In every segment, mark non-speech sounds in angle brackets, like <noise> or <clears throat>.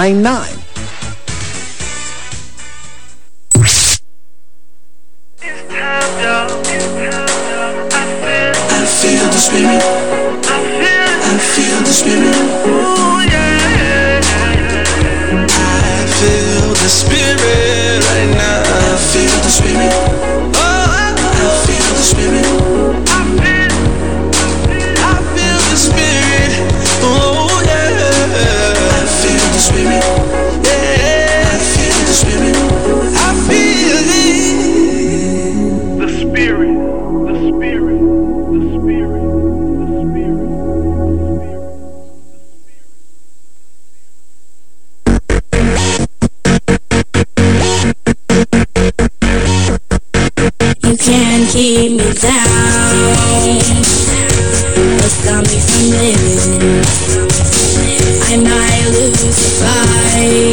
999. I feel the spirit. I feel the spirit. Can't keep me down. What stop me from living? I might lose the fight,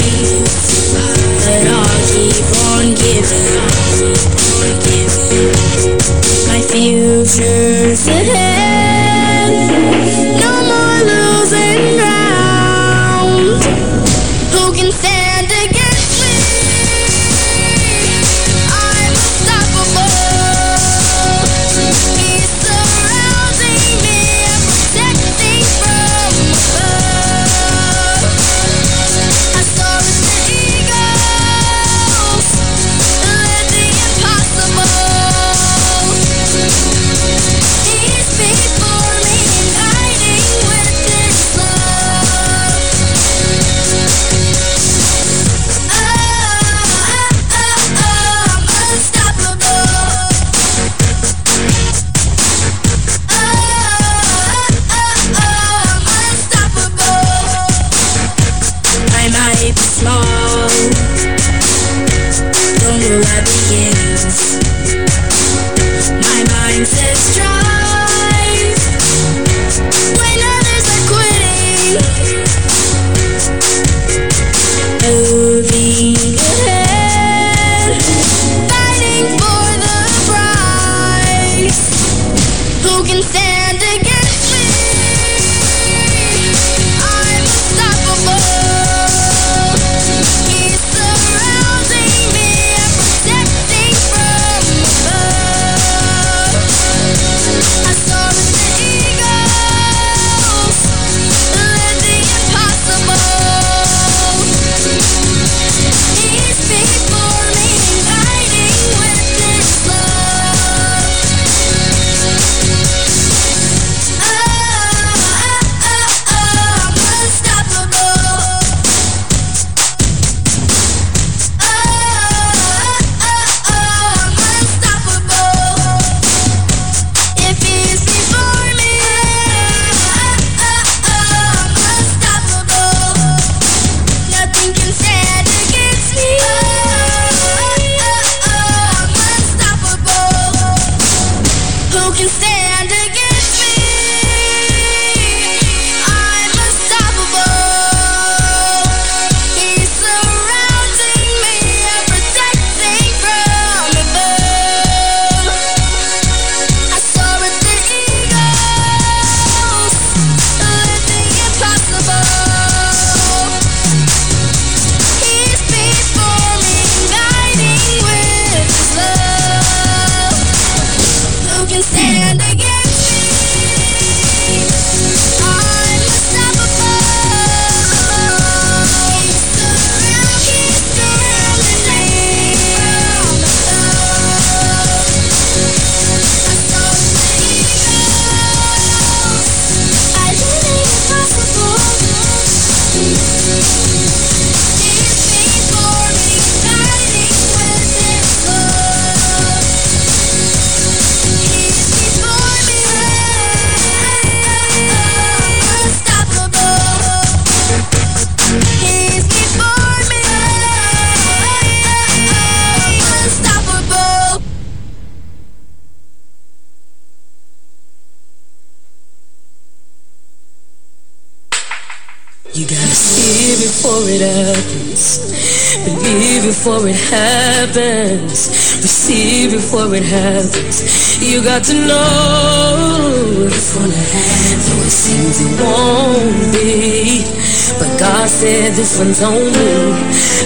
before it happens. Believe before it happens. Receive before it happens. You got to know it's gonna happen. Though it seems it won't be. But God said this one's on me.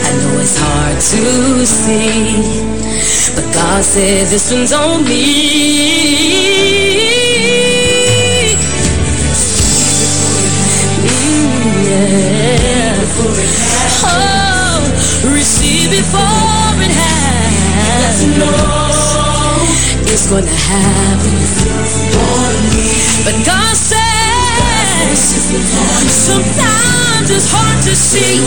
I know it's hard to see. But God said this one's on me. yeah. before it happens. It's gonna happen But God says sometimes it's hard to see,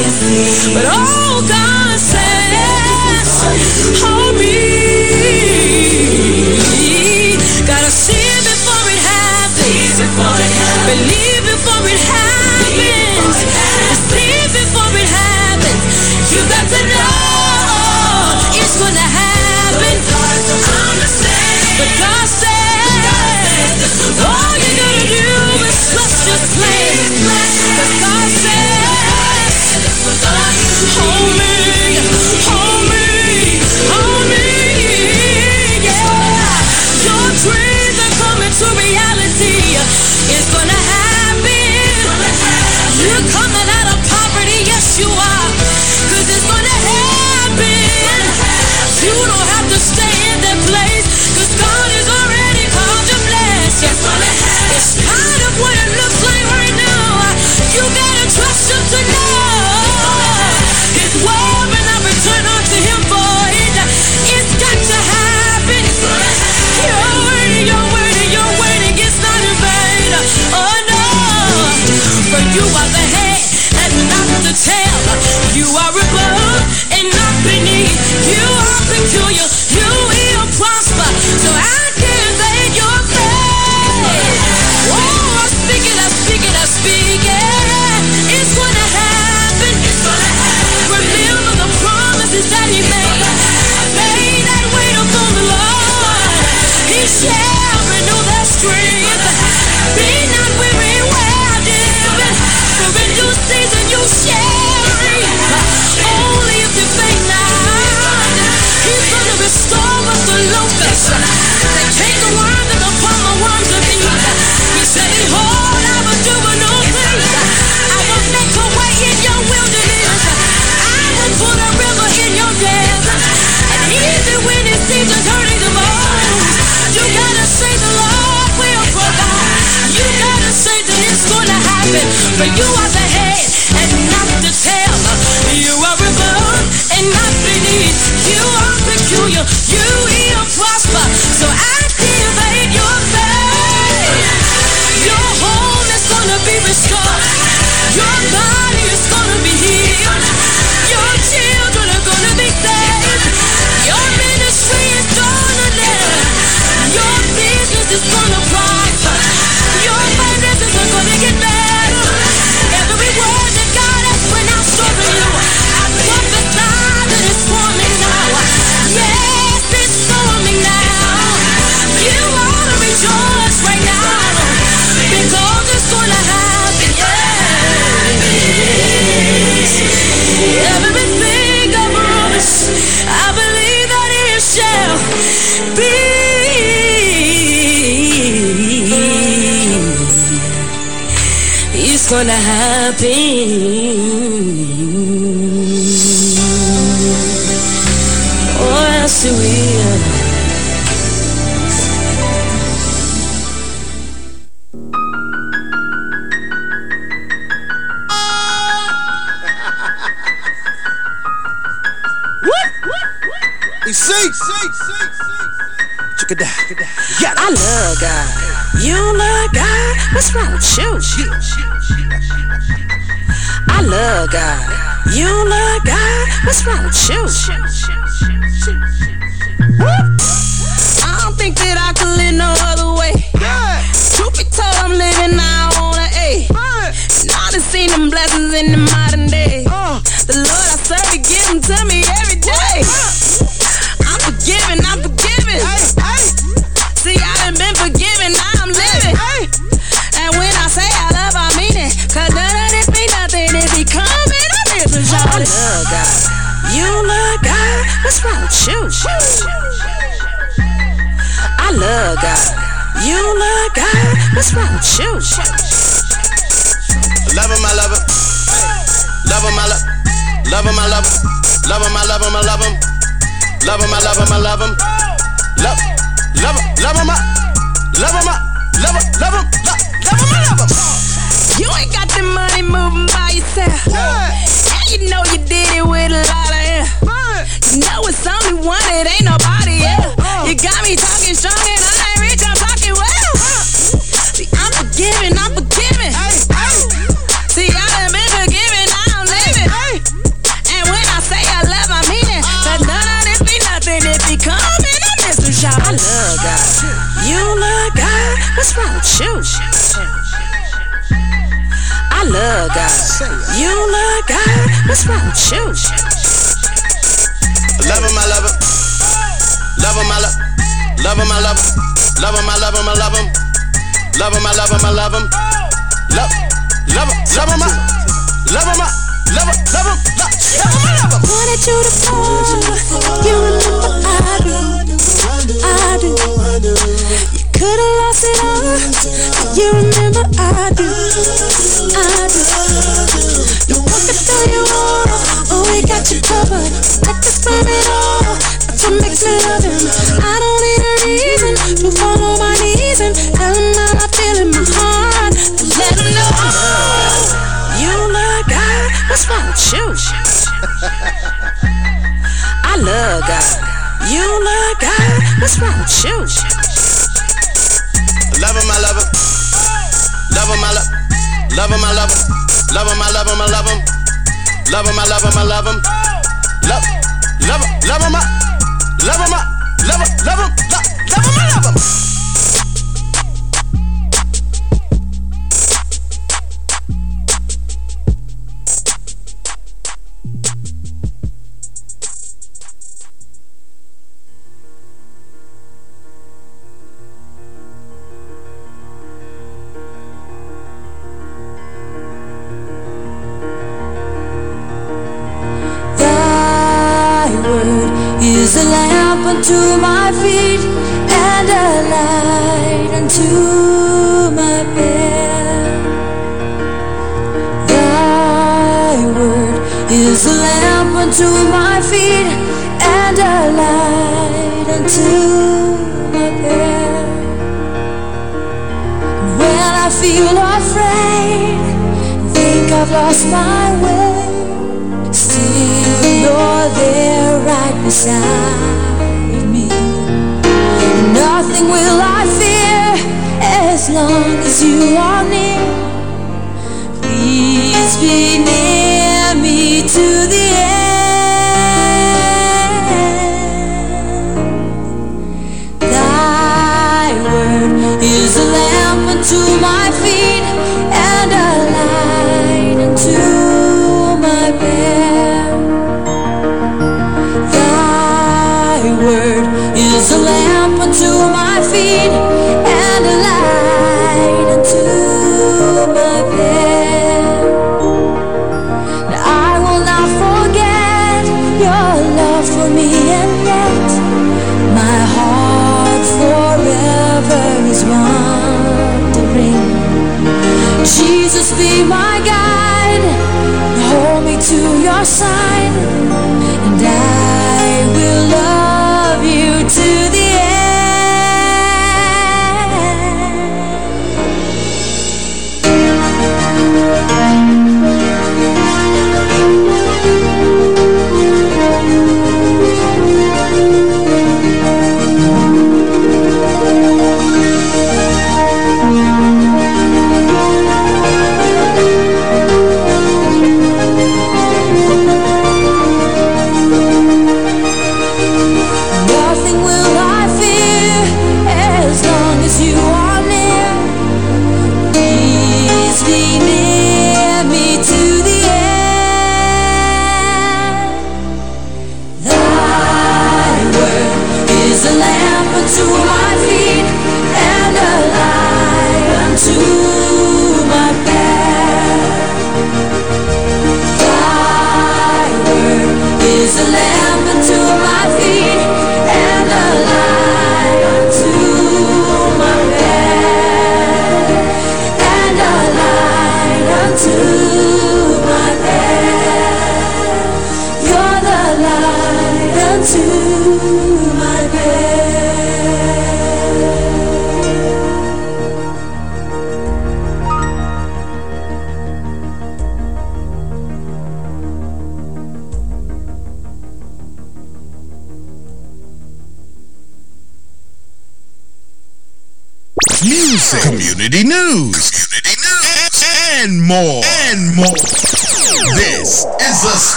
but oh, God says, hold me. Hold me, hold me. gonna happen Or else it will Six, six, six, six. Yeah, I love God. You love God? What's wrong with you? I love God. You love God? What's wrong with you? I don't think that I could live no other way. Truth be told, I'm living now on an A. Now to see them blessings in the mind. Love him, I love him, I love him, love him, love, love him, love him. You ain't got the money moving by yourself. And you know you did it with a lot of air. You know it's only one, it ain't nobody else. Uh. You got me talking strong and I ain't rich, I love God. You love God? What's wrong with you? Love him, I love him. Love him, I love. Love him, I love him. Love him, I love him, I love him. Love him, I love him, I love him. Love, love him, love him, I love him, I love him, love him, love, love him, I love him. Wanted you to fall. You remember I do. I do. You could have lost it all. You remember I do. I do. You walk oh, it through your wall. Oh, we got you covered. Let us burn it all. That's what makes me love him. I don't need a reason to fall on my knees and tell him how I feel in my heart. Let him know. You love God? What's wrong with you? I love God. You love God? What's wrong with you? Love him, I love him. Love him, I love. Love him, I love him. Love him, I love him, I love him. Love him, I love him, I love him. Love, love him, love him, I love him, I love him, love him, love, love him, I love him. Unto my feet and a light unto my path. Thy word is a lamp unto my feet and a light unto my path. When I feel afraid, think I've lost my way. Still, you're there right beside. Nothing will I fear as long as you are near. Please be near me to the be my guide, hold me to your side,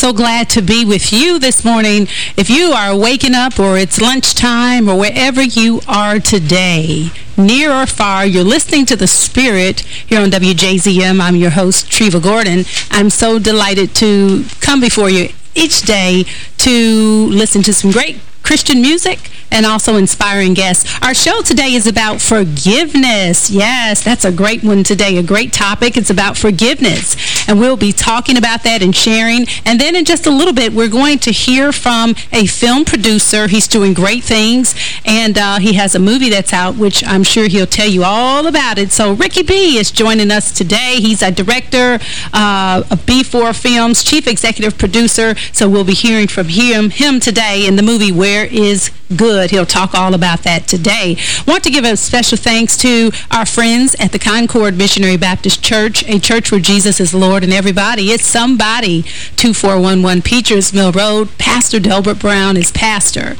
so glad to be with you this morning. If you are waking up or it's lunchtime or wherever you are today, near or far, you're listening to The Spirit here on WJZM. I'm your host, Treva Gordon. I'm so delighted to come before you each day to listen to some great Christian music and also inspiring guests. Our show today is about forgiveness. Yes, that's a great one today, a great topic. It's about forgiveness. And we'll be talking about that and sharing. And then in just a little bit, we're going to hear from a film producer. He's doing great things. And uh, he has a movie that's out, which I'm sure he'll tell you all about it. So Ricky B is joining us today. He's a director uh, of B4 Films, chief executive producer. So we'll be hearing from him, him today in the movie Where is Good. He'll talk all about that today. Want to give a special thanks to our friends at the Concord Missionary Baptist Church, a church where Jesus is Lord and everybody. It's somebody. 2411 Peters Mill Road. Pastor Delbert Brown is pastor.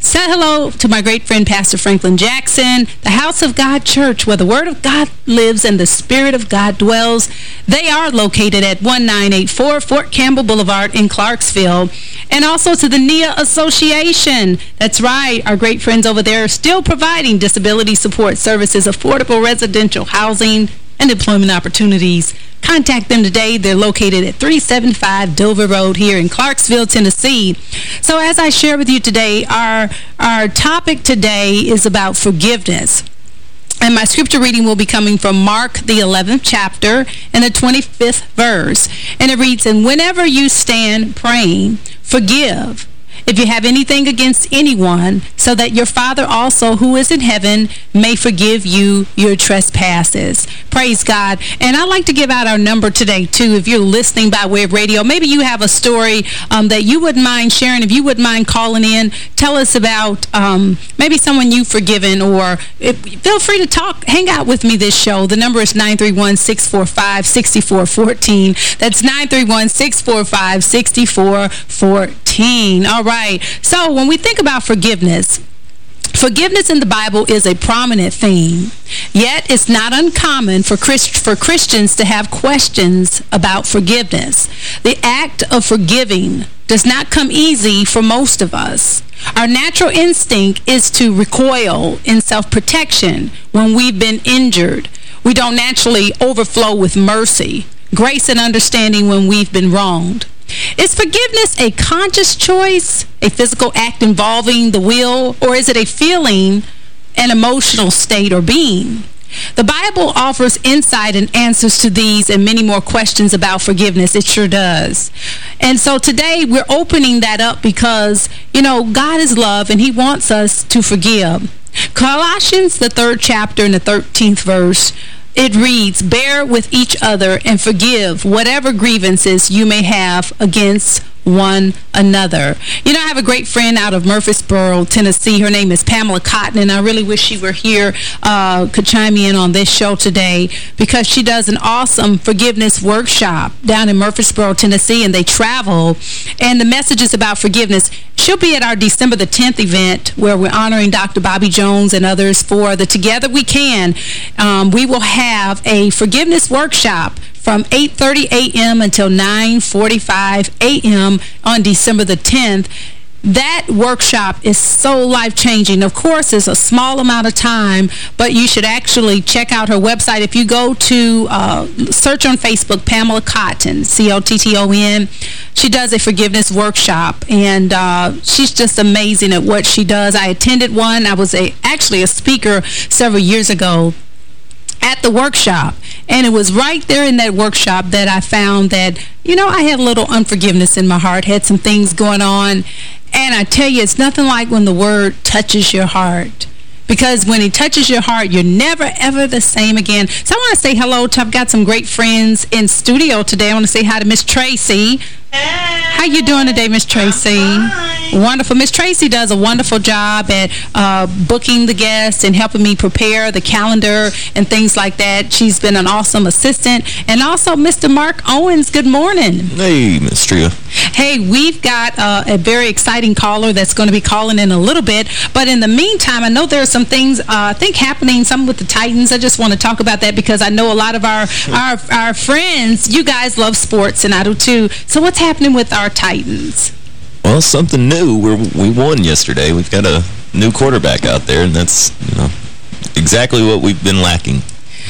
Say hello to my great friend, Pastor Franklin Jackson, the House of God Church, where the Word of God lives and the Spirit of God dwells. They are located at 1984 Fort Campbell Boulevard in Clarksville. And also to the NIA Association. That's right, our great friends over there are still providing disability support services, affordable residential housing, and employment opportunities. Contact them today. They're located at 375 Dover Road here in Clarksville, Tennessee. So as I share with you today, our, our topic today is about forgiveness. And my scripture reading will be coming from Mark, the 11th chapter, and the 25th verse. And it reads, And whenever you stand praying, forgive if you have anything against anyone, so that your Father also who is in heaven may forgive you your trespasses. Praise God. And I'd like to give out our number today, too, if you're listening by way of radio. Maybe you have a story um, that you wouldn't mind sharing. If you wouldn't mind calling in, tell us about um, maybe someone you've forgiven, or if, feel free to talk, hang out with me this show. The number is 931-645-6414. That's 931-645-6414. All right. So when we think about forgiveness, Forgiveness in the Bible is a prominent theme, yet it's not uncommon for, Christ for Christians to have questions about forgiveness. The act of forgiving does not come easy for most of us. Our natural instinct is to recoil in self-protection when we've been injured. We don't naturally overflow with mercy, grace and understanding when we've been wronged. Is forgiveness a conscious choice, a physical act involving the will, or is it a feeling, an emotional state or being? The Bible offers insight and answers to these and many more questions about forgiveness. It sure does. And so today we're opening that up because, you know, God is love and he wants us to forgive. Colossians, the third chapter and the 13th verse, it reads, Bear with each other and forgive whatever grievances you may have against one another. You know, I have a great friend out of Murfreesboro, Tennessee. Her name is Pamela Cotton, and I really wish she were here, uh, could chime in on this show today, because she does an awesome forgiveness workshop down in Murfreesboro, Tennessee, and they travel, and the message is about forgiveness. She'll be at our December the 10th event, where we're honoring Dr. Bobby Jones and others for the Together We Can. Um, we will have a forgiveness workshop from 8.30 a.m. until 9.45 a.m. on December the 10th. That workshop is so life-changing. Of course, it's a small amount of time, but you should actually check out her website. If you go to uh, search on Facebook, Pamela Cotton, C-O-T-T-O-N, she does a forgiveness workshop, and uh, she's just amazing at what she does. I attended one. I was a actually a speaker several years ago at the workshop. And it was right there in that workshop that I found that, you know, I had a little unforgiveness in my heart, had some things going on. And I tell you, it's nothing like when the word touches your heart. Because when it touches your heart, you're never, ever the same again. So I want to say hello to, I've got some great friends in studio today. I want to say hi to Miss Tracy. Hey. How you doing today, Miss Tracy? Wonderful. Miss Tracy does a wonderful job at uh, booking the guests and helping me prepare the calendar and things like that. She's been an awesome assistant. And also, Mr. Mark Owens, good morning. Hey, Miss Treva. Hey, we've got uh, a very exciting caller that's going to be calling in a little bit. But in the meantime, I know there are some things, uh, I think, happening, some with the Titans. I just want to talk about that because I know a lot of our, our, our friends, you guys love sports, and I do too. So what's happening with our Titans? Well, something new. We're, we won yesterday. We've got a new quarterback out there, and that's, you know, exactly what we've been lacking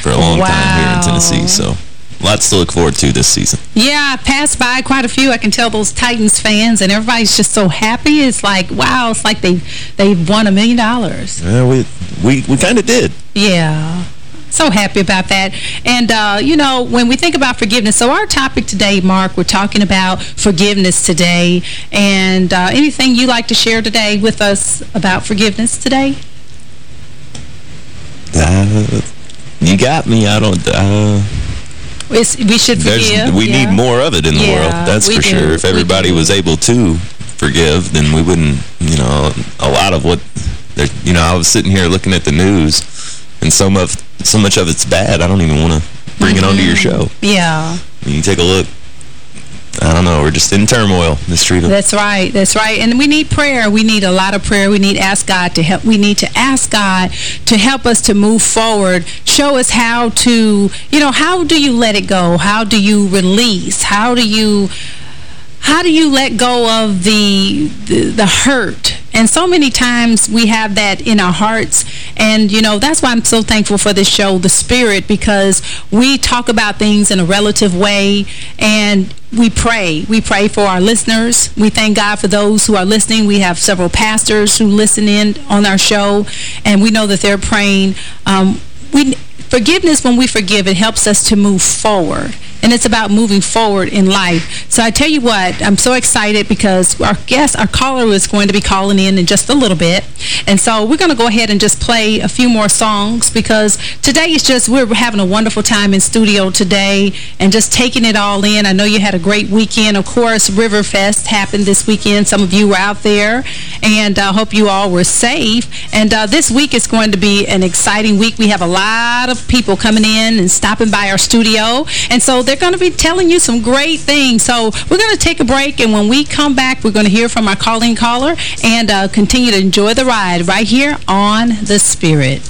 for a long time here in Tennessee. So lots to look forward to this season. Yeah, I passed by quite a few. I can tell those Titans fans, and everybody's just so happy. It's like, wow, it's like they they've won a million dollars. Yeah, we we, we kind of did. Yeah. So happy about that. And, uh, you know, when we think about forgiveness, so our topic today, Mark, we're talking about forgiveness today. And uh, anything you like to share today with us about forgiveness today? Uh, you got me. I don't... Uh, It's, we should forgive. we yeah. need more of it in the Yeah, world. That's for do. sure. If everybody was able to forgive, then we wouldn't, you know, a lot of what... there- You know, I was sitting here looking at the news, and so much, so much of it's bad, I don't even want to bring it onto your mm-hmm. show. Yeah. You take a look. I don't know. We're just in turmoil, Miss Treva. That's right. That's right. And we need prayer. We need a lot of prayer. We need ask God to help. We need to ask God to help us to move forward. Show us how to, you know, how do you let it go? How do you release? How do you how do you let go of the, the the hurt and so many times we have that in our hearts. And you know that's why I'm so thankful for this show the spirit because we talk about things in a relative way and we pray. We pray for our listeners. We thank God for those who are listening. We have several pastors who listen in on our show and we know that they're praying. Um, we forgiveness when we forgive it helps us to move forward and it's about moving forward in life. So I tell you what, I'm so excited because our guest, our caller is going to be calling in in just a little bit. And so we're going to go ahead and just play a few more songs because today is just, we're having a wonderful time in studio today and just taking it all in. I know you had a great weekend. Of course, Riverfest happened this weekend. Some of you were out there and I hope you all were safe. And uh, this week is going to be an exciting week. We have a lot of people coming in and stopping by our studio. And so they're going to be telling you some great things. So we're going to take a break, and when we come back, we're going to hear from our calling caller and uh, continue to enjoy the ride right here on The Spirit.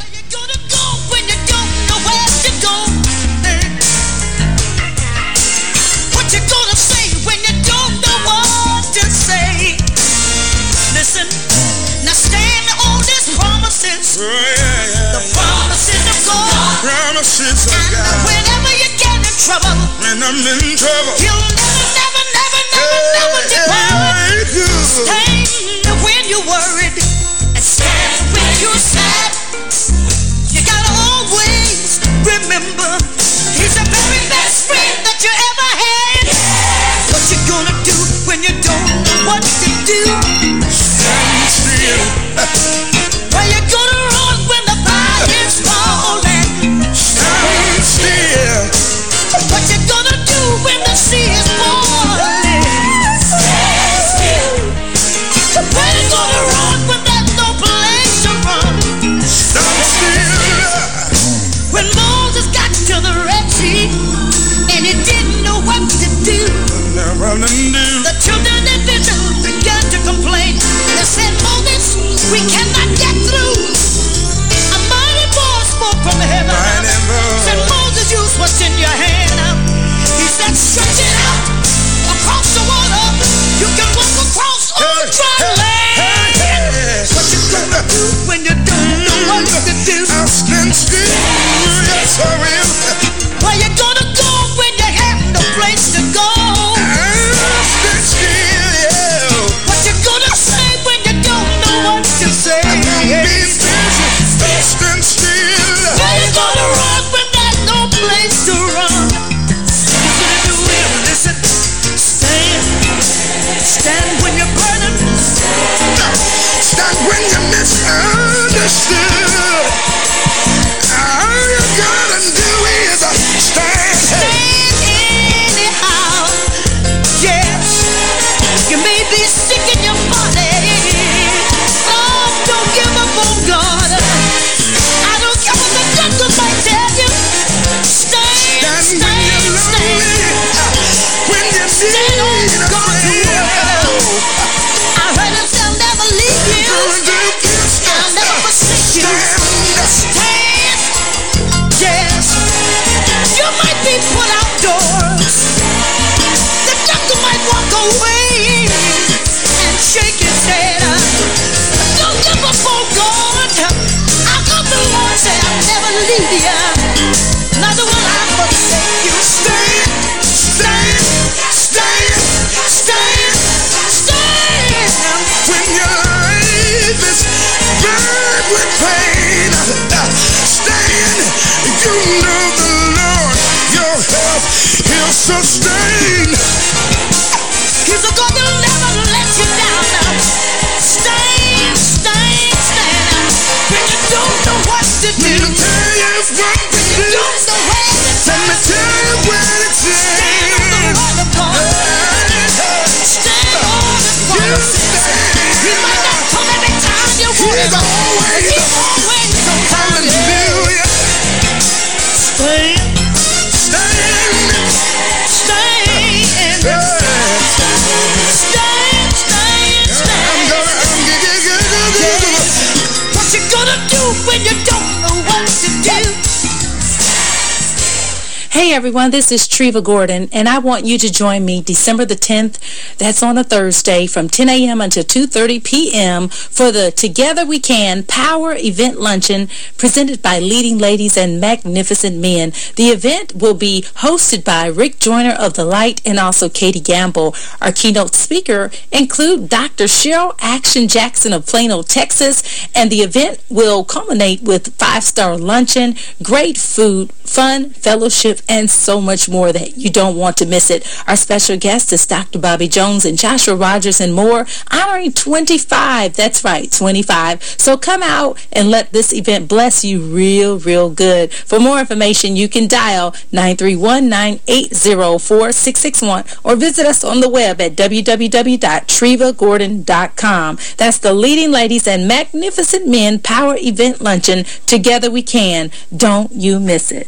I'm misunderstood. Hey everyone, this is Treva Gordon, and I want you to join me December the 10th, that's on a Thursday, from 10 a.m. until 2.30 p.m. for the Together We Can Power Event Luncheon presented by Leading Ladies and Magnificent Men. The event will be hosted by Rick Joyner of The Light and also Katie Gamble. Our keynote speaker include Dr. Cheryl Action Jackson of Plano, Texas, and the event will culminate with five-star luncheon, great food, fun, fellowship, so much more that you don't want to miss it. Our special guest is Dr. Bobby Jones and Joshua Rogers and more, honoring 25. That's right, 25. So come out and let this event bless you real, real good. For more information, you can dial 931-980-4661 or visit us on the web at www.trevagordon.com. That's the Leading Ladies and Magnificent Men Power Event Luncheon. Together we can. Don't you miss it.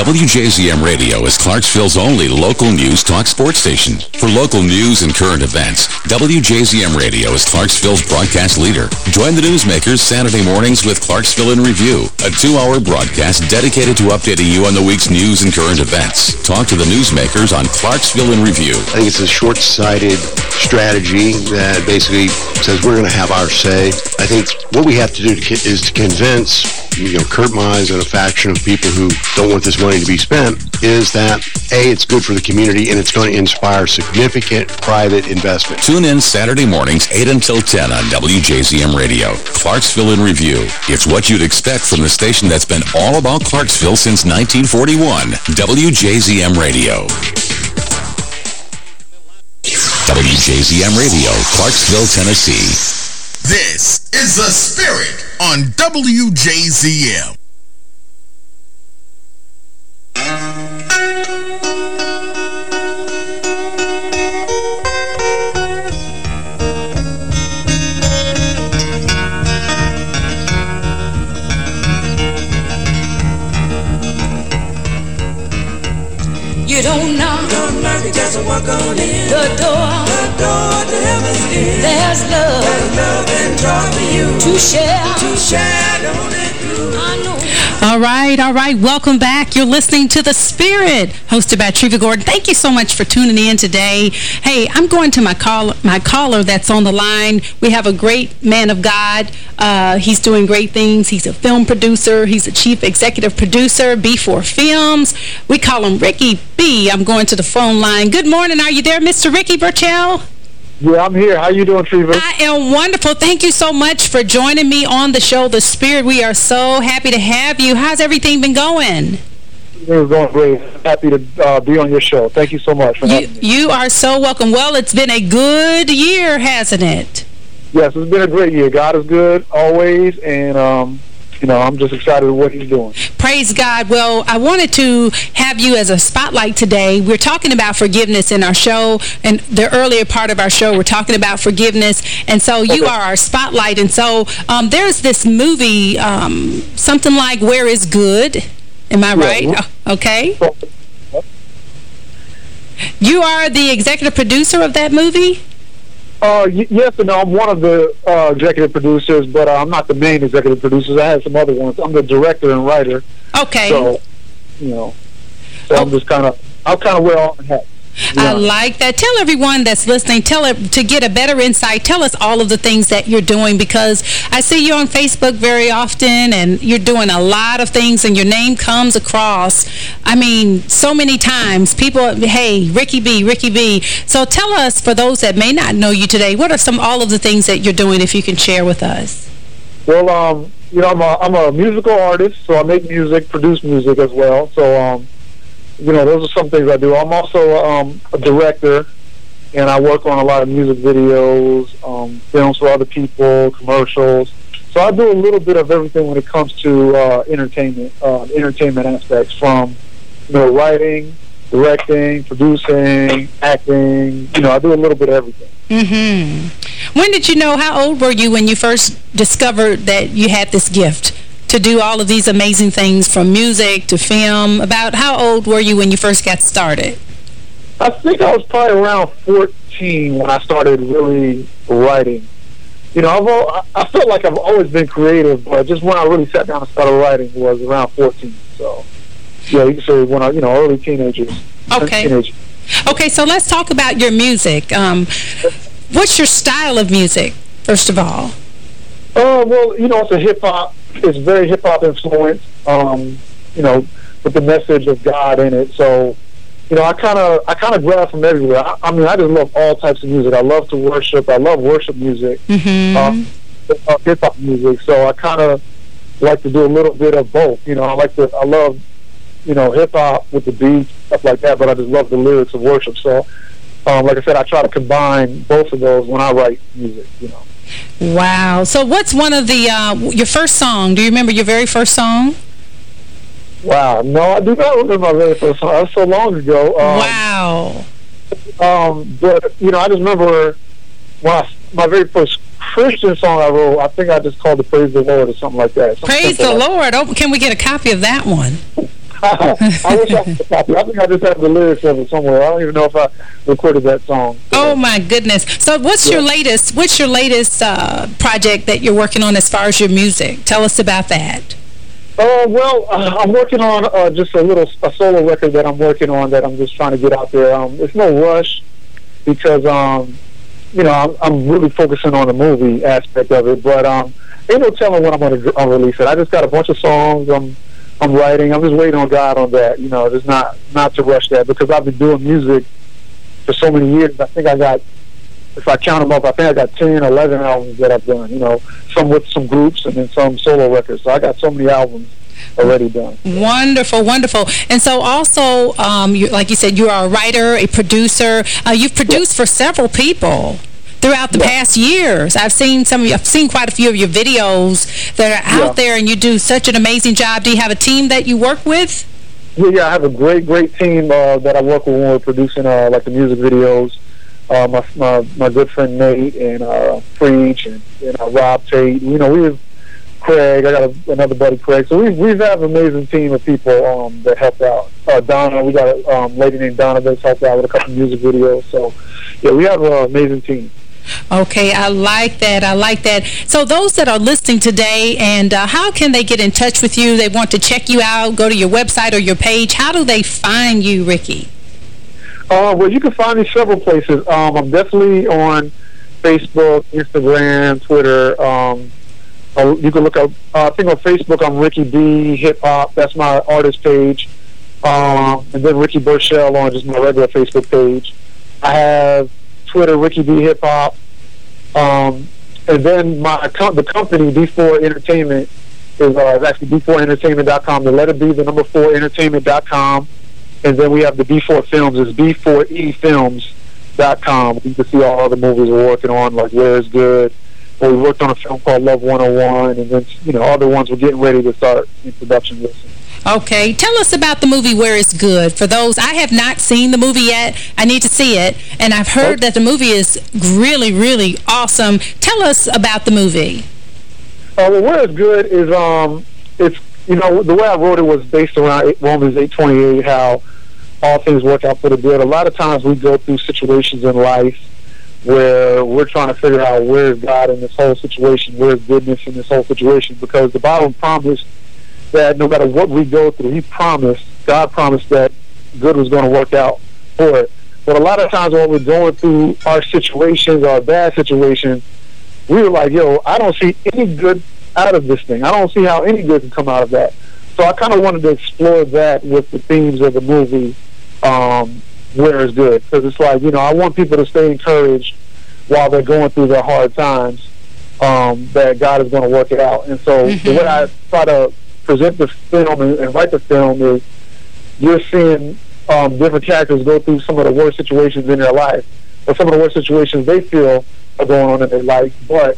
WJZM Radio is Clarksville's only local news talk sports station. For local news and current events, WJZM Radio is Clarksville's broadcast leader. Join the newsmakers Saturday mornings with Clarksville in Review, a two-hour broadcast dedicated to updating you on the week's news and current events. Talk to the newsmakers on Clarksville in Review. I think it's a short-sighted strategy that basically says we're going to have our say. I think what we have to do to, is to convince, you know, Kurt Mize and a faction of people who don't want this money to be spent is that, A, it's good for the community and it's going to inspire significant private investment. Tune in Saturday mornings 8 until 10 on WJZM Radio. Clarksville in Review. It's what you'd expect from the station that's been all about Clarksville since 1941. WJZM Radio. WJZM Radio, Clarksville, Tennessee. This is The Spirit on WJZM. Walk on in. The door. The door to heaven's in. There's love There's love and joy for you. to share. To share, don't it? All right, all right. Welcome back. You're listening to The Spirit, hosted by Treva Gordon. Thank you so much for tuning in today. Hey, I'm going to my call, my caller that's on the line. We have a great man of God. Uh, he's doing great things. He's a film producer. He's a chief executive producer, B4 Films. We call him Ricky B. I'm going to the phone line. Good morning. Are you there, Mr. Ricky Burchell? Yeah, I'm here. How you doing, Treva? I am wonderful. Thank you so much for joining me on the show, The Spirit. We are so happy to have you. How's everything been going? Everything's going great. Happy to uh, be on your show. Thank you so much for You, you are so welcome. Well, it's been a good year, hasn't it? Yes, it's been a great year. God is good always, and um, you know, I'm just excited with what He's doing. Praise God. Well, I wanted to have you as a spotlight today. We're talking about forgiveness in our show, and the earlier part of our show, we're talking about forgiveness, and so you are our spotlight. And so um, there's this movie, um, something like Where is Good? Am I right? Oh, <laughs> Okay. You are the executive producer of that movie? Uh, y- yes and no. I'm one of the uh, executive producers, but uh, I'm not the main executive producers. I have some other ones. I'm the director and writer. Okay. So, you know, so I'm just kind of, I'm kind of wear all the hats. I like that. Tell everyone that's listening, tell it to get a better insight. Tell us all of the things that you're doing because I see you on Facebook very often and you're doing a lot of things and your name comes across. I mean, so many times people, hey, Ricky B, Ricky B. So tell us, for those that may not know you today, what are some all of the things that you're doing if you can share with us? Well, um, you know, I'm a, I'm a musical artist, so I make music, produce music as well. So, um, you know, those are some things I do. I'm also um, a director, and I work on a lot of music videos, um, films for other people, commercials. So I do a little bit of everything when it comes to uh, entertainment, uh, entertainment aspects, from you know, writing, directing, producing, acting. You know, I do a little bit of everything. Mm-hmm. When did you know, how old were you when you first discovered that you had this gift to do all of these amazing things from music to film? About how old were you when you first got started? I think I was probably around 14 when I started really writing. You know, I've al- I I felt like I've always been creative, but just when I really sat down and started writing was around 14. So, yeah, you can say when I, you know, early teenagers. Okay. Teenagers. Okay, so let's talk about your music. Um, what's your style of music, first of all? Uh, well, you know, it's a hip hop. It's very hip hop influenced. Um, you know, with the message of God in it. So, you know, I kind of I kind of grab from everywhere. I, I mean, I just love all types of music. I love to worship. I love worship music. Mm-hmm. Um, uh, hip hop music. So I kind of like to do a little bit of both. You know, I like to. I love, you know, hip hop with the beat stuff like that. But I just love the lyrics of worship. So, um, like I said, I try to combine both of those when I write music. You know. Wow. So what's one of the, uh, your first song? Do you remember your very first song? Wow, no, I do not remember my very first song. That was so long ago. Um, wow. Um, but you know, I just remember when I, my very first Christian song I wrote. I think I just called it "Praise the Lord" or something like that. Something Praise the simple Lord. Oh, can we get a copy of that one? I wish I had a copy. I think I just have the lyrics of it somewhere. I don't even know if I recorded that song. Oh my goodness. So what's your latest, what's your latest uh, project that you're working on as far as your music? Tell us about that. Oh well, uh, I'm working on uh, just a little a solo record that I'm working on that I'm just trying to get out there. Um, it's no rush because um, you know I'm, I'm really focusing on the movie aspect of it. But um, ain't no telling when I'm going to release it. I just got a bunch of songs I'm I'm writing. I'm just waiting on God on that. You know, just not not to rush that because I've been doing music for so many years. I think I got. If I count them up, I think I got 10, 11 albums that I've done, you know, some with some groups and then some solo records. So I got so many albums already done. Wonderful, wonderful. And so also, um, you, like you said, you are a writer, a producer. Uh, you've produced for several people throughout the past years. I've seen some of you, I've seen quite a few of your videos that are out Yeah. there and you do such an amazing job. Do you have a team that you work with? Yeah, yeah, I have a great, great team uh, that I work with when we're producing uh, like the music videos. Uh, my, my my good friend Nate and uh, Preach and, and uh, Rob Tate. You know, we have Craig. I got a, another buddy, Craig. So we we have an amazing team of people um, that help out. Uh, Donna, we got a um, lady named Donna that's helped out with a couple music videos. So yeah, we have an amazing team. Okay, I like that. I like that. So those that are listening today, and uh, how can they get in touch with you? They want to check you out, go to your website or your page. How do they find you, Ricky? Uh, well, you can find me several places. Um, I'm definitely on Facebook, Instagram, Twitter. Um, uh, you can look up. Uh, I think on Facebook, I'm Ricky B Hip Hop. That's my artist page. Um, and then Ricky Burchell on just my regular Facebook page. I have Twitter, Ricky B Hip Hop. Um, and then my the company B4 Entertainment is, uh, actually B4Entertainment.com. The letter B, the number four Entertainment.com. And then we have the B4 Films is B4EFilms.com. You can see all the movies we're working on, like Where is Good. Well, we worked on a film called Love 101, and then, you know, other ones we're getting ready to start in production with. Okay, tell us about the movie Where It's Good. For those, I have not seen the movie yet. I need to see it. And I've heard that the movie is really, really awesome. Tell us about the movie. Uh, well, where it's good is um, it's you know the way I wrote it was based around Romans eight twenty eight, how all things work out for the good. A lot of times we go through situations in life where we're trying to figure out where's God in this whole situation, where's goodness in this whole situation, because the Bible promised that no matter what we go through, He promised, God promised that good was going to work out for it. But a lot of times when we're going through our situations, our bad situations, we were like, yo, I don't see any good out of this thing. I don't see how any good can come out of that. So I kind of wanted to explore that with the themes of the movie, um, Where is Good. Because it's like, you know, I want people to stay encouraged while they're going through their hard times, um, that God is going to work it out. And so the way I try to present the film and, and write the film is you're seeing um, different characters go through some of the worst situations in their life, or some of the worst situations they feel are going on in their life, but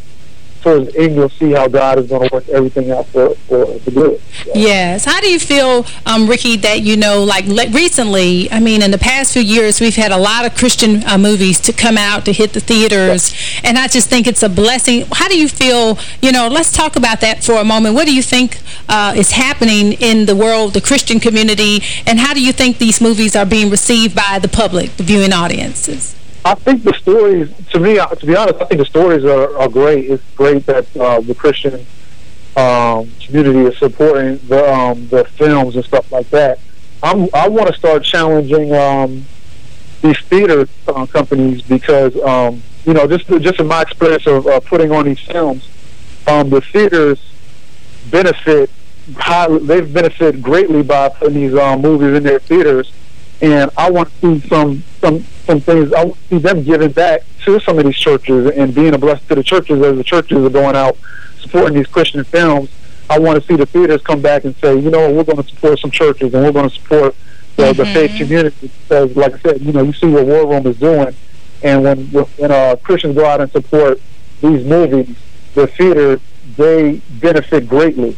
the end you'll see how God is going to work everything out for, for the good. Yes. How do you feel, um, Ricky, that, you know, like recently, I mean, in the past few years, we've had a lot of Christian uh, movies to come out, to hit the theaters, and I just think it's a blessing. How do you feel, you know, let's talk about that for a moment. What do you think uh, is happening in the world, the Christian community, and how do you think these movies are being received by the public, the viewing audiences? I think the stories, to me, uh, to be honest, I think the stories are, are great. It's great that uh, the Christian um, community is supporting the um, the films and stuff like that. I'm, I want to start challenging um, these theater uh, companies because, um, you know, just just in my experience of uh, putting on these films, um, the theaters benefit high, they've benefited greatly by putting these um, movies in their theaters, and I want to see some some some things. I want to see them giving back to some of these churches and being a blessing to the churches as the churches are going out supporting these Christian films. I want to see the theaters come back and say, you know, we're going to support some churches and we're going to support the, the faith community because, like I said, you know, you see what War Room is doing, and when when uh, Christians go out and support these movies, the theater they benefit greatly,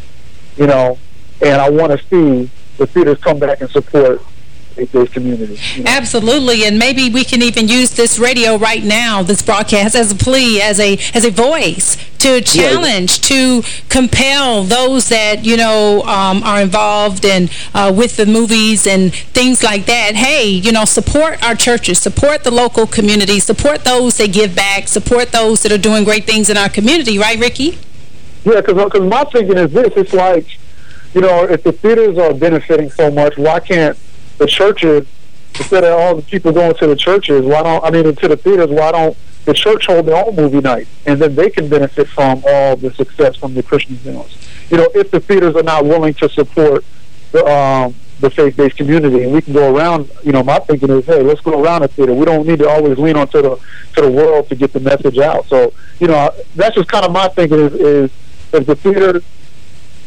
you know, and I want to see the theaters come back and support faith-based community. you know. Absolutely, and maybe we can even use this radio right now, this broadcast, as a plea, as a as a voice to challenge, to compel those that you know um, are involved in uh, with the movies and things like that. Hey, you know, support our churches, support the local community, support those that give back, support those that are doing great things in our community. Right, Ricky? Yeah, because my thinking is this: it's like, you know, if the theaters are benefiting so much, why can't the churches, instead of all the people going to the churches, why don't I mean to the theaters? Why don't the church hold their own movie night, and then they can benefit from all the success from the Christian films? You know, if the theaters are not willing to support the um, the faith-based community, and we can go around. You know, my thinking is, hey, let's go around the theater. We don't need to always lean onto the to the world to get the message out. So, you know, that's just kind of my thinking is, is if the theaters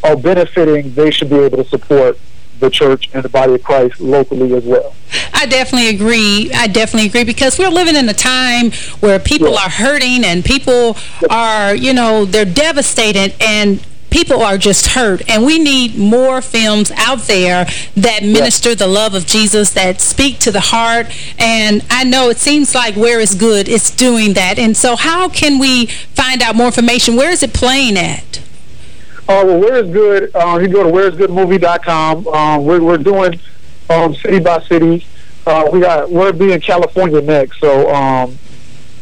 are benefiting, they should be able to support the church and the body of Christ locally as well. I definitely agree. I definitely agree because we're living in a time where people are hurting and people are, you know, they're devastated and people are just hurt. And we need more films out there that minister the love of Jesus that speak to the heart. And I know it seems like Where is Good it's doing that. And so how can we find out more information? Where is it playing at Uh, well, Where is Good? Uh, you can go to whereisgoodmovie.com. Um, we're we're doing um, city by city. Uh, we got we'll be in California next, so um,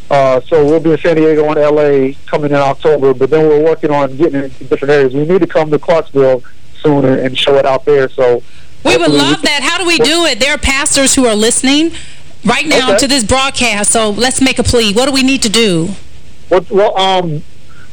uh, so we'll be in San Diego and L.A. coming in October. But then we're working on getting into different areas. We need to come to Clarksville sooner and show it out there. So we would love that how do we do it there are pastors who are listening right now Okay. to this broadcast so let's make a plea what do we need to do What, well, um,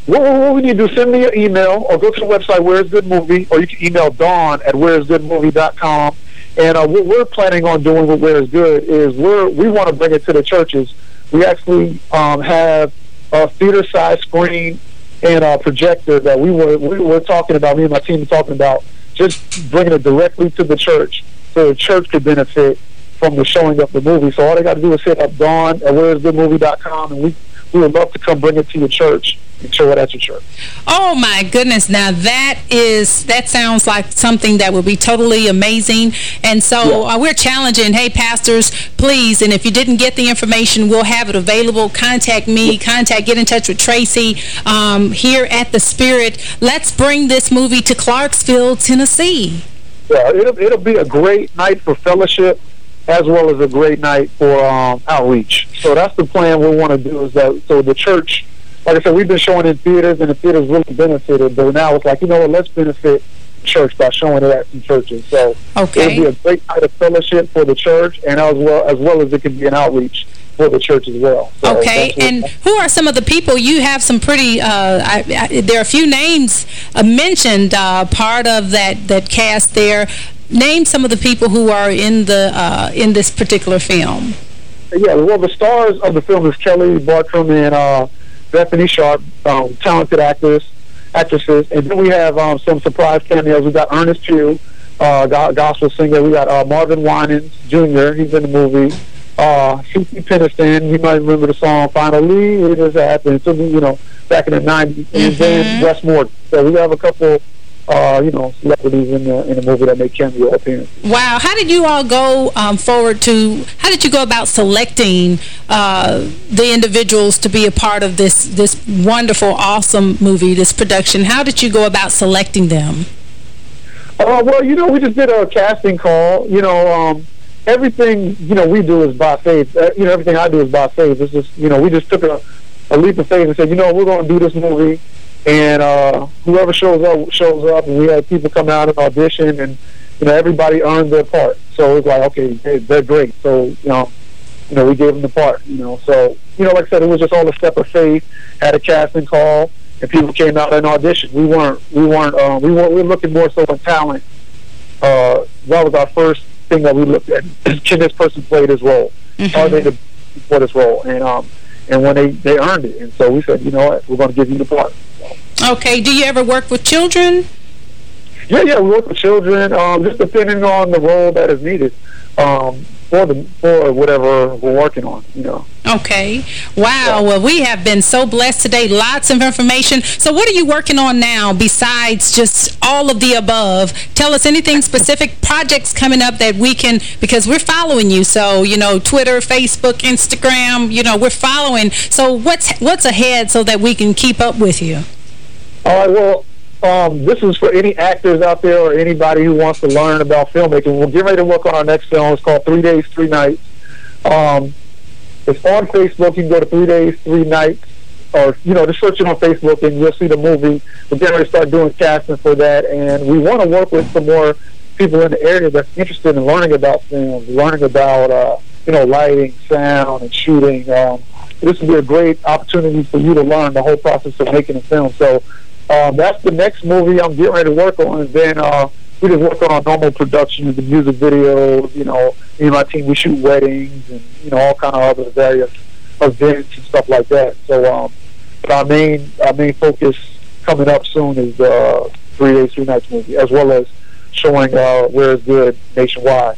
what, what we need to do, send me an email or go to the website, Where's Good Movie, or you can email Dawn at where'sgoodmovie.com. And uh, what we're planning on doing with Where is Good is we're, we want to bring it to the churches. We actually um, have a theater-sized screen and a projector that we were, we were talking about, me and my team talking about, just bringing it directly to the church so the church could benefit from the showing of the movie. So all they got to do is hit up Dawn at where'sgoodmovie.com, and we, we would love to come bring it to your church and show it at your church. Oh my goodness! Now that is that sounds like something that would be totally amazing. And so uh, we're challenging, hey pastors, please. And if you didn't get the information, we'll have it available. Contact me. Contact. Get in touch with Tracy um, here at the Spirit. Let's bring this movie to Clarksville, Tennessee. Yeah, it'll, it'll be a great night for fellowship. As well as a great night for um, outreach. So that's the plan we want to do is that, so the church, like I said, we've been showing in theaters and the theaters really benefited, but now it's like, you know what, let's benefit church by showing it at some churches. So Okay. it'll be a great night of fellowship for the church and as well as well as it can be an outreach for the church as well. So Okay, and who are some of the people? You have some pretty, uh, I, I, there are a few names uh, mentioned, uh, part of that, that cast there. Name some of the people who are in the uh, in this particular film. Yeah, well, the stars of the film is Kelly Bartram and uh, Bethany Sharp, um, talented actors, actresses, and then we have um, some surprise cameos. We got Earnest Pugh, uh, go- gospel singer. We got uh, Marvin Winans Jr. He's in the movie. Uh, CeCe Peniston, you might remember the song "Finally It Has Happened." So you know, back in the '90s, and then Wes Morgan. So we have a couple, uh, you know, celebrities in the in the movie that make cameo appearances. Wow, how did you all go um, forward to, how did you go about selecting uh, the individuals to be a part of this, this wonderful, awesome movie, this production? How did you go about selecting them? Uh, well, you know, we just did a casting call. You know, um, everything you know we do is by faith. Uh, you know, everything I do is by faith. It's just you know we just took a, a leap of faith and said, you know, we're going to do this movie, and uh, whoever shows up shows up. And we had people come out and audition, and you know everybody earned their part. So it's like, okay, they, they're great. So you know, you know, we gave them the part. You know, so you know, like I said, it was just all a step of faith. Had a casting call. And people came out and auditioned. We weren't, we weren't, um, we weren't, we were looking more so on talent uh, that was our first thing that we looked at. <clears throat> Can this person play this role? Are they the for this role? And um, and when they they earned it, and so we said, you know what, we're going to give you the part. Okay, do you ever work with children? Yeah, yeah, we work with children, um, just depending on the role that is needed um, for the for whatever we're working on. You know. Okay. Wow. Well, we have been so blessed today. Lots of information. So what are you working on now besides just all of the above? Tell us anything specific, projects coming up that we can, because we're following you. So, you know, Twitter, Facebook, Instagram, you know, we're following. So what's what's ahead so that we can keep up with you? All right. Well, um, this is for any actors out there or anybody who wants to learn about filmmaking. We're getting ready to work on our next film. It's called Three Days, Three Nights. Um, it's on Facebook. You can go to Three Days, Three Nights, or you know, just search it on Facebook and you'll see the movie. We're getting ready to start doing casting for that, and we want to work with some more people in the area that's interested in learning about film, learning about uh, you know, lighting, sound, and shooting. Um, this would be a great opportunity for you to learn the whole process of making a film. So um, that's the next movie I'm getting ready to work on. And then uh, we just work on our normal productions, the music videos. You know, me and my team we shoot weddings and you know all kind of other various events and stuff like that. So, um, but our main our main focus coming up soon is the uh, Three Days Three Nights movie, as well as showing uh, where it's good nationwide.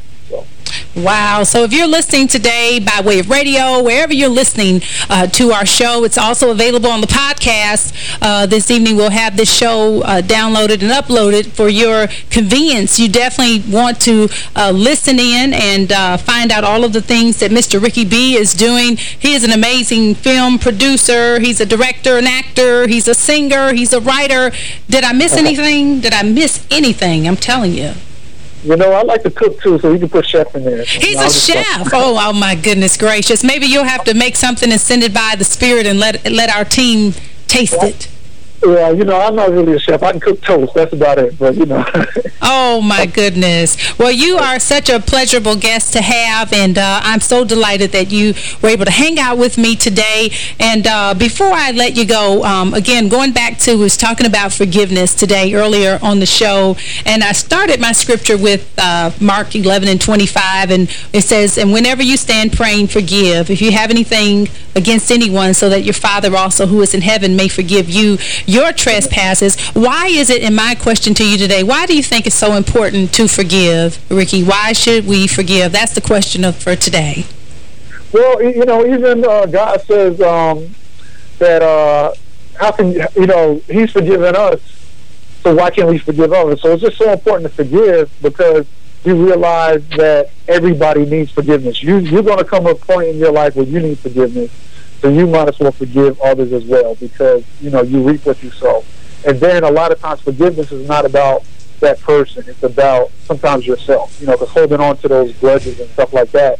Wow. So if you're listening today by way of radio, wherever you're listening uh, to our show, it's also available on the podcast. Uh, this evening we'll have this show uh, downloaded and uploaded for your convenience. You definitely want to uh, listen in and uh, find out all of the things that Mr. Ricky B is doing. He is an amazing film producer. He's a director, an actor. He's a singer. He's a writer. Did I miss <laughs> anything? Did I miss anything? I'm telling you. You know, I like to cook too, so you can put chef in there. He's a chef. Oh, oh my goodness gracious. Maybe you'll have to make something and send it by the spirit and let let our team taste it. Yeah, you know, I'm not really a chef. I can cook toast. That's about it. But, you know. <laughs> Oh, my goodness. Well, you are such a pleasurable guest to have, and uh, I'm so delighted that you were able to hang out with me today. And uh, before I let you go, um, again, going back to was talking about forgiveness today earlier on the show, and I started my scripture with uh, Mark 11 and 25, and it says, And whenever you stand praying, forgive. If you have anything against anyone, so that your Father also who is in heaven may forgive you your trespasses. Why is it, in my question to you today, why do you think it's so important to forgive, Ricky? Why should we forgive? That's the question of, for today. Well, you know, even uh, God says um, that uh, how can you know He's forgiven us, so why can't we forgive others? So it's just so important to forgive because you realize that everybody needs forgiveness. You you're going to come to a point in your life where you need forgiveness, so you might as well forgive others as well because you know you reap what you sow. And then a lot of times forgiveness is not about that person. It's about sometimes yourself, you know, because holding on to those grudges and stuff like that,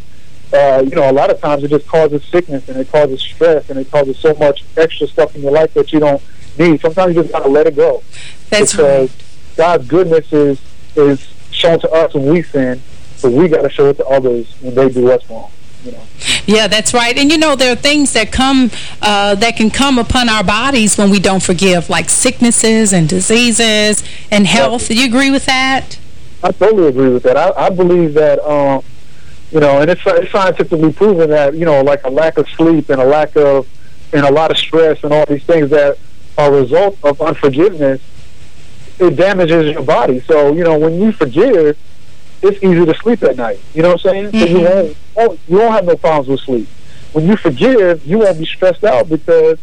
uh, you know, a lot of times it just causes sickness and it causes stress and it causes so much extra stuff in your life that you don't need. Sometimes you just got to let it go. That's because God's goodness is is shown to us when we sin, so we got to show it to others when they do us wrong. You know. Yeah, that's right. And you know, there are things that come, uh, that can come upon our bodies when we don't forgive, like sicknesses and diseases and health. Do you agree with that? I totally agree with that. I, I believe that, um, you know, and it's, it's scientifically proven that, you know, like a lack of sleep and a lack of, and a lot of stress and all these things that are a result of unforgiveness, it damages your body. So, you know, when you forgive, it's easy to sleep at night. You know what I'm saying? So you won't, won't, you won't have no problems with sleep. When you forgive, you won't be stressed out because,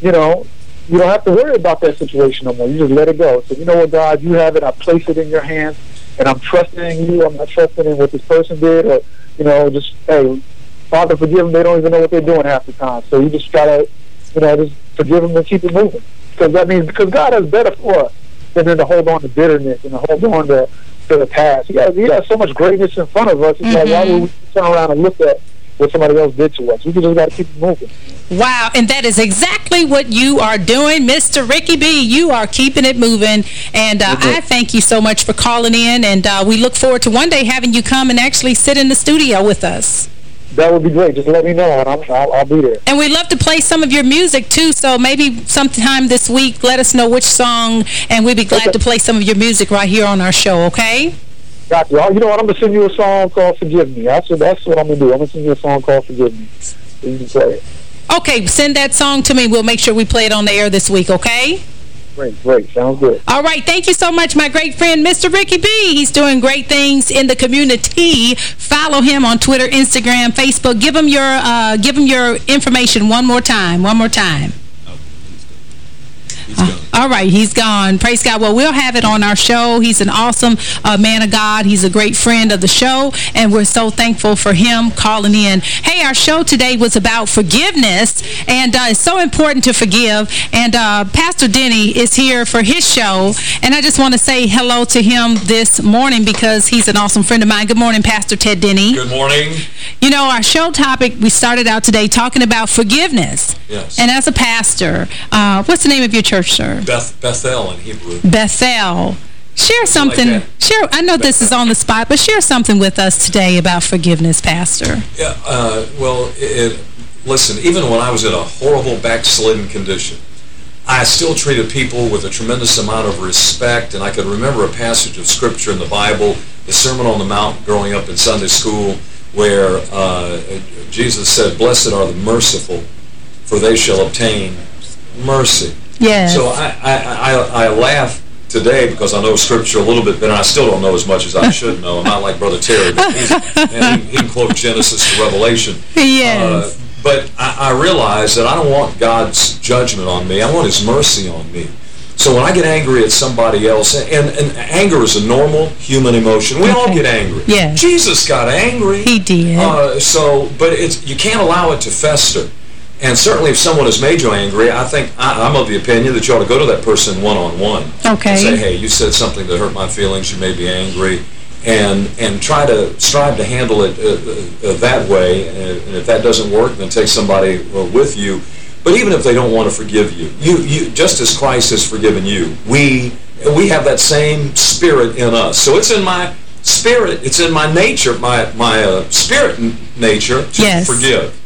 you know, you don't have to worry about that situation no more. You just let it go. So you know what, God, you have it. I place it in your hands, and I'm trusting you. I'm not trusting in what this person did, or you know, just hey, Father, forgive them. They don't even know what they're doing half the time. So you just gotta, you know, just forgive them and keep it moving. Because that means because God has better for us than to hold on to bitterness and to hold on to to the past. He has, he has so much greatness in front of us. It's like why would we turn around and look at what somebody else did to us? We just got to keep moving. Wow, and that is exactly what you are doing, Mr. Ricky B. You are keeping it moving, and uh, I thank you so much for calling in, and uh, we look forward to one day having you come and actually sit in the studio with us. That would be great. Just let me know, and I'm, I'll, I'll be there. And we'd love to play some of your music, too, so maybe sometime this week, let us know which song, and we'd be glad to play some of your music right here on our show, okay? Got you. You know what? I'm gonna send you a song called "Forgive Me." That's what that's what I'm gonna do. I'm gonna send you a song called "Forgive Me." You can play it. Okay, send that song to me. We'll make sure we play it on the air this week, okay? Great, great. Sounds good. All right, thank you so much, my great friend, Mr. Ricky B. He's doing great things in the community. Follow him on Twitter, Instagram, Facebook. Give him your uh, give him your information one more time. One more time. All right, he's gone. Praise God. Well, we'll have it on our show. He's an awesome uh, man of God. He's a great friend of the show, and we're so thankful for him calling in. Hey, our show today was about forgiveness, and uh, it's so important to forgive. And uh, Pastor Denny is here for his show, and I just want to say hello to him this morning because he's an awesome friend of mine. Good morning, Pastor Ted Denny. Good morning. You know, our show topic, we started out today talking about forgiveness. Yes. And as a pastor, uh, what's the name of your church, sir? Beth, Bethel in Hebrew. Bethel. Share something. that. share. I know this is on the spot, but share something with us today about forgiveness, Pastor. Yeah, uh, well, it, it, listen, even when I was in a horrible backslidden condition, I still treated people with a tremendous amount of respect, and I could remember a passage of Scripture in the Bible, the Sermon on the Mount growing up in Sunday school, where uh, Jesus said, Blessed are the merciful, for they shall obtain mercy. Yes. So I, I, I, I laugh today because I know Scripture a little bit better. I still don't know as much as I <laughs> should know. I'm not like Brother Terry, but he's, and he, he can quote Genesis to Revelation. <laughs> Yes. Uh, but I, I realize that I don't want God's judgment on me. I want His mercy on me. So when I get angry at somebody else, and, and anger is a normal human emotion. We all get angry. Yes. Jesus got angry. He did. Uh, so, but it's you can't allow it to fester. And certainly if someone has made you angry, I think I, I'm of the opinion that you ought to go to that person one-on-one. Okay. And say, hey, you said something that hurt my feelings. You made me angry. And and try to strive to handle it uh, uh, that way. And, and if that doesn't work, then take somebody uh, with you. But even if they don't want to forgive you, you, you just as Christ has forgiven you, we we have that same spirit in us. So it's in my spirit, it's in my nature, my my uh, spirit nature to Yes. forgive.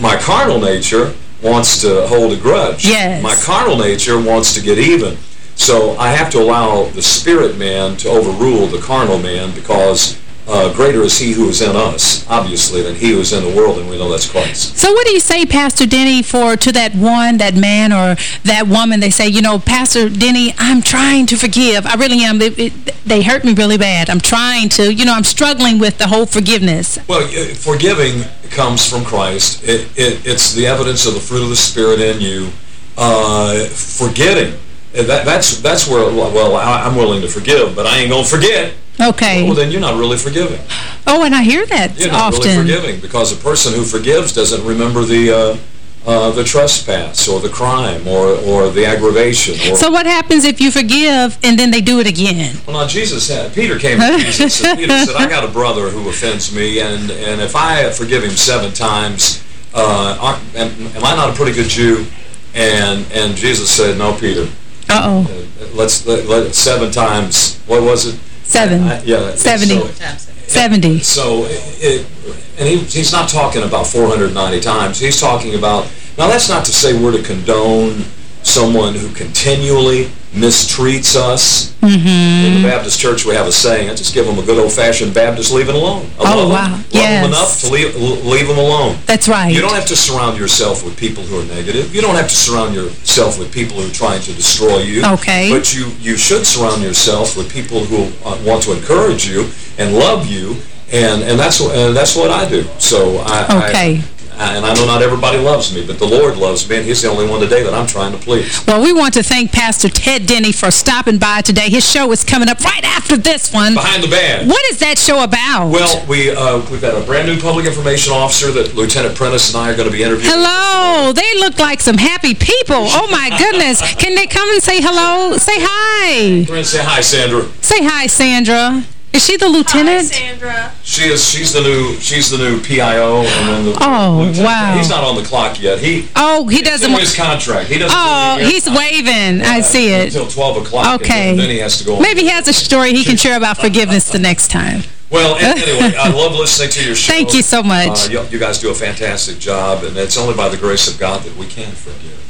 My carnal nature wants to hold a grudge. Yes. My carnal nature wants to get even. So I have to allow the spirit man to overrule the carnal man because uh, greater is he who is in us, obviously, than he who is in the world, and we know that's Christ. So what do you say, Pastor Denny, for to that one, that man or that woman, they say, you know, Pastor Denny, I'm trying to forgive. I really am. It, it, they hurt me really bad. I'm trying to, you know, I'm struggling with the whole forgiveness. Well, forgiving comes from Christ. It, it, it's the evidence of the fruit of the Spirit in you. Uh, forgetting, uh, that, that's that's where, well, I, I'm willing to forgive, but I ain't going to forget. Okay. Well, then you're not really forgiving. Oh, and I hear that You're not often. really forgiving because a person who forgives doesn't remember the uh, uh, the trespass or the crime or, or the aggravation. Or, So what happens if you forgive and then they do it again? well, now Jesus had, Peter came to <laughs> Jesus and Peter said, I got a brother who offends me, and, and if I forgive him seven times, uh, am, am I not a pretty good Jew? And and Jesus said, no, Peter. Uh-oh. Let's let, let seven times. What was it? Seven. I- yeah. 70. So, 70. so it, and he, he's not talking about 490 times. He's talking about, now that's not to say we're to condone someone who continually mistreats us. Mm-hmm. In the Baptist church, we have a saying, I just give them a good old-fashioned Baptist leave it alone. I Oh, love wow. Them, love Yes. them enough to leave, leave them alone. That's right. You don't have to surround yourself with people who are negative. You don't have to surround yourself with people who are trying to destroy you. Okay. But you, you should surround yourself with people who uh, want to encourage you and love you, and, and that's what and that's what I do. So I, Okay. I, and I know not everybody loves me, but the Lord loves me, and He's the only one today that I'm trying to please. Well, we want to thank Pastor Ted Denny for stopping by today. His show is coming up right after this one. Behind the badge. What is that show about? Well, we, uh, we've got a brand new public information officer that Lieutenant Prentice and I are going to be interviewing. Hello. They look like some happy people. Oh, my goodness. Can they come and say hello? Say hi. Say hi, Sandra. Say hi, Sandra. Is she the lieutenant? Sandra. She is. She's the new. She's the new PIO, and then the. Oh, lieutenant- wow. He's not on the clock yet. He. Oh, he doesn't his contract. He doesn't. Oh, do the- he's waving. I see it. Until 12 o'clock. Okay. And then, then he has to go. on. Maybe he has a story he can share about forgiveness the next time. Well, <laughs> anyway, I love listening to your show. Thank you so much. Uh, you, you guys do a fantastic job, and it's only by the grace of God that we can forgive.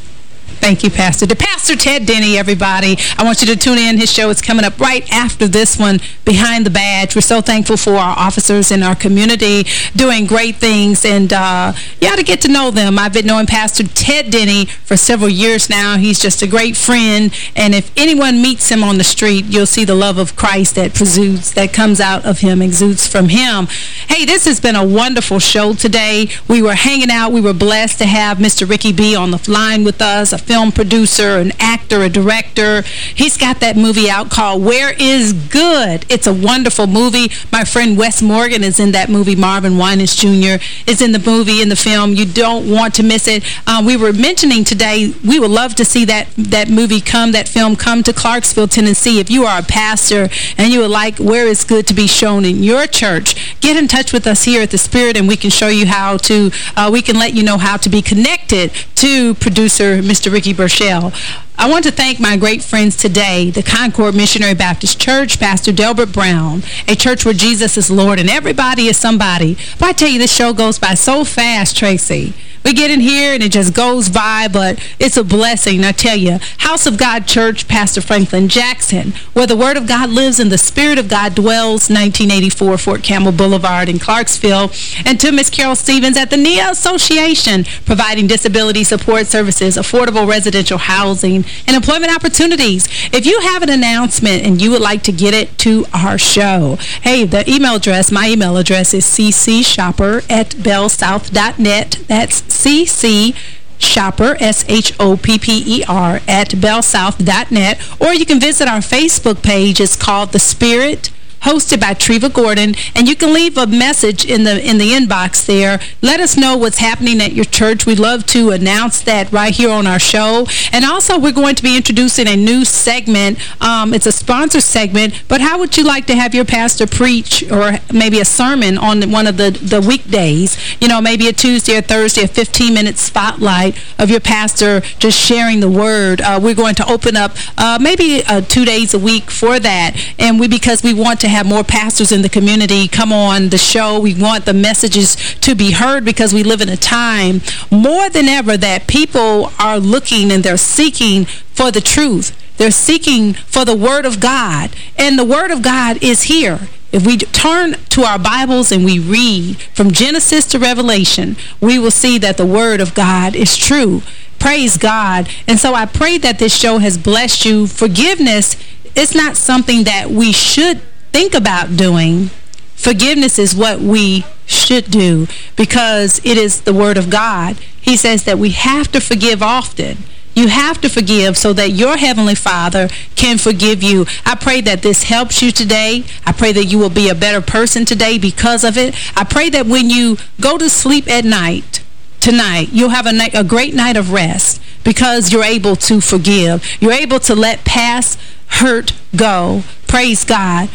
Thank you, Pastor. To Pastor Ted Denny, everybody. I want you to tune in. His show is coming up right after this one, Behind the Badge. We're so thankful for our officers in our community doing great things, and uh, you ought to get to know them. I've been knowing Pastor Ted Denny for several years now. He's just a great friend, and if anyone meets him on the street, you'll see the love of Christ that exudes, that comes out of him, exudes from him. Hey, this has been a wonderful show today. We were hanging out. We were blessed to have Mr. Ricky B on the line with us, film producer, an actor, a director. He's got that movie out called Where is Good? It's a wonderful movie. My friend Wes Morgan is in that movie. Marvin Winans Jr. is in the movie, in the film. You don't want to miss it. Um, we were mentioning today, we would love to see that, that movie come, that film come to Clarksville, Tennessee. If you are a pastor and you would like Where is Good to be shown in your church, get in touch with us here at The Spirit and we can show you how to, uh, we can let you know how to be connected to producer Mr. Ricky Burchell. I want to thank my great friends today, the Concord Missionary Baptist Church, Pastor Delbert Brown, a church where Jesus is Lord and everybody is somebody. But I tell you, this show goes by so fast, Tracy. We get in here and it just goes by, but it's a blessing. I tell you, House of God Church, Pastor Franklin Jackson, where the Word of God lives and the Spirit of God dwells, 1984 Fort Campbell Boulevard in Clarksville. And to Miss Carol Stevens at the NIA Association, providing disability support services, affordable residential housing, and employment opportunities. If you have an announcement and you would like to get it to our show, hey, the email address, my email address is ccshopper at bellsouth.net. That's cc shopper, S-H-O-P-P-E-R, at bellsouth.net. Or you can visit our Facebook page. It's called The Spirit hosted by Treva Gordon, and you can leave a message in the in the inbox there. Let us know what's happening at your church. We'd love to announce that right here on our show. And also, we're going to be introducing a new segment. Um, it's a sponsor segment, but how would you like to have your pastor preach or maybe a sermon on one of the, the weekdays? You know, maybe a Tuesday or Thursday, a 15-minute spotlight of your pastor just sharing the word. Uh, we're going to open up uh, maybe uh, two days a week for that, and we because we want to have more pastors in the community come on the show. We want the messages to be heard because we live in a time more than ever that people are looking and they're seeking for the truth. They're seeking for the Word of God. And the Word of God is here. If we turn to our Bibles and we read from Genesis to Revelation, we will see that the Word of God is true. Praise God. And so I pray that this show has blessed you. Forgiveness is not something that we should think about doing. Forgiveness is what we should do because it is the Word of God. He says that we have to forgive often. You have to forgive so that your Heavenly Father can forgive you. I pray that this helps you today. I pray that you will be a better person today because of it. I pray that when you go to sleep at night, tonight, you'll have a, night, a great night of rest because you're able to forgive. You're able to let past hurt go. Praise God.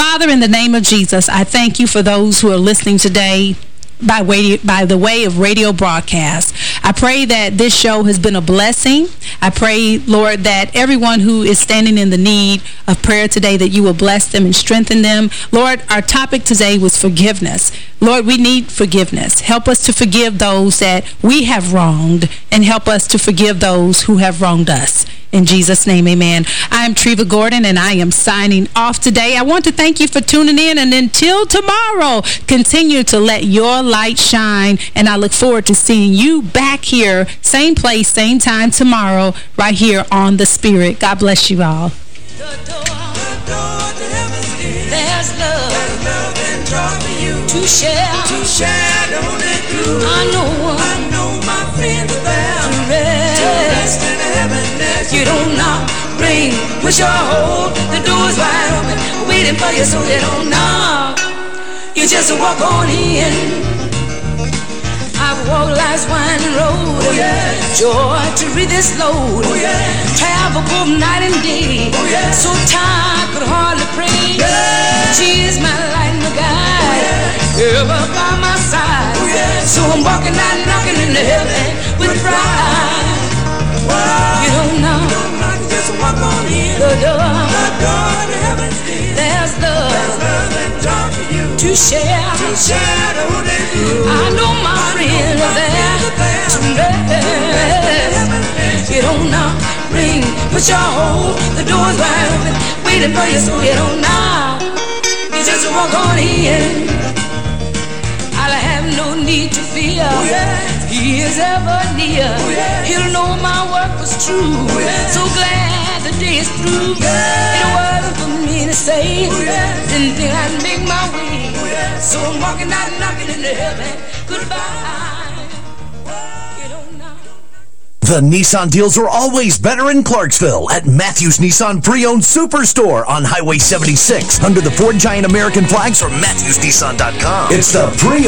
Father, in the name of Jesus, I thank you for those who are listening today by way, by the way of radio broadcast. I pray that this show has been a blessing. I pray, Lord, that everyone who is standing in the need of prayer today, that you will bless them and strengthen them. Lord, our topic today was forgiveness. Lord, we need forgiveness. Help us to forgive those that we have wronged and help us to forgive those who have wronged us. In Jesus' name, amen. I am Treva Gordon, and I am signing off today. I want to thank you for tuning in, and until tomorrow, continue to let your light shine, and I look forward to seeing you back here, same place, same time tomorrow, right here on The Spirit. God bless you all. There's love, and joy for you to share, to share, don't it do? I know, I know You don't knock, ring, push your hold, the door's wide open, waiting for you, so you don't knock. You just walk on in. I've walked life's winding road. Oh, yeah. Joy to read this load. Oh, yeah. Travel both night and day. Oh, yeah. So tired, could hardly pray. Yeah. She is my light and my guide. Oh, Ever by my side. Oh, yeah. So I'm walking out, knocking into heaven with pride. Whoa. You don't know. Don't know. Just walk on in. The door. The door to heaven's gate. There's love. There's love and joy for you. To share. To share. It do? I know my friends are there. To rest. You don't knock. Ring. Put your hold. The door's wide open. Waiting for you so you don't knock. You just walk on in. I'll have no need to fear. Oh, yeah. He is ever near. Oh, yeah. He'll know my work was true. Oh, yeah. So glad the day is through. Yeah. It wasn't for me to say. Oh, yeah. Didn't think I'd make my way. Oh, yeah. So I'm walking out knocking into heaven. Goodbye. The Nissan deals are always better in Clarksville at Matthews Nissan Pre-Owned Superstore on Highway 76 under the Ford Giant American flags or MatthewsNissan.com. It's the pre